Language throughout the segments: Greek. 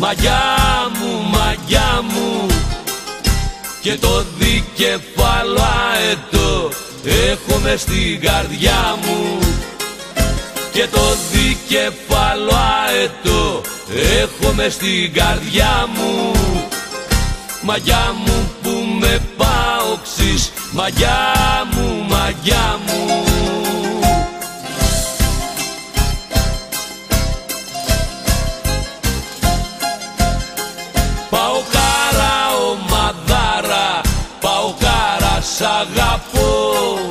όξεις Μαγιά μου, μαγιά μου Και το δικεφάλο αετό έχω μες στην καρδιά μου. Και το δικεφάλο αετό έχω μες στην καρδιά μου. Μαγιά μου που με πάωξεις, μαγιά μου, μαγιά μου σ' αγαπώ.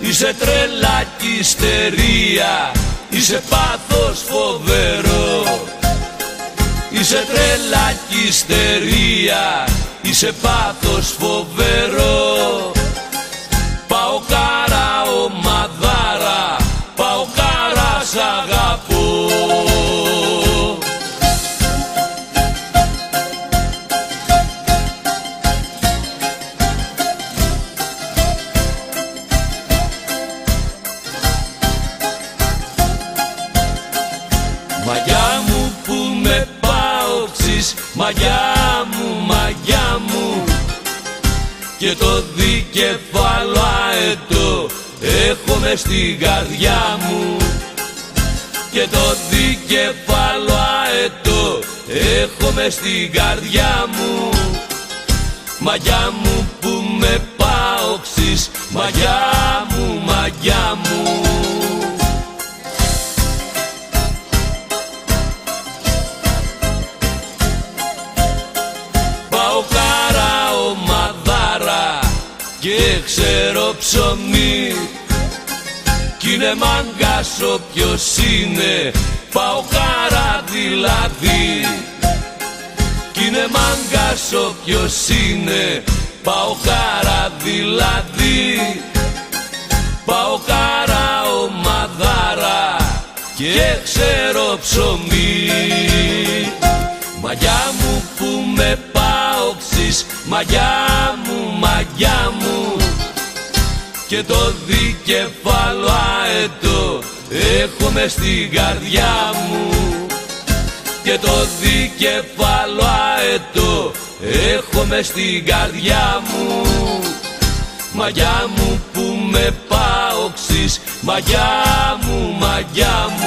Είσαι τρέλα κι ιστερία, είσαι πάθος φοβερό. Είσαι τρέλα κι ιστερία, είσαι πάθος φοβερό Μαγιά μου που με πάωξεις Μαγιά μου, μαγιά μου. Και το δικεφάλο αετό Έχω μες στην καρδιά μου. Και το δικεφάλο αετό Έχω μες στην καρδιά μου. Μαγιά μου που με πάωξεις Μαγιά μου, και ξέρω ψωμί Κι είναι μάγκας όποιος είναι. Πάω κάρα δηλαδή Κι είναι μάγκας όποιος είναι. Πάω κάρα δηλαδή Πάω κάρα ομαδάρα. Και ξέρω ψωμί. Μαγιά μου που με πάωξεις Μαγιά μου, μαγιά μου Και το δικεφάλο αετό Έχω μες στην καρδιά μου. Και το δικεφάλο αετό Έχω μες στην καρδιά μου. Μαγιά μου που με πάωξεις Μαγιά μου, μαγιά μου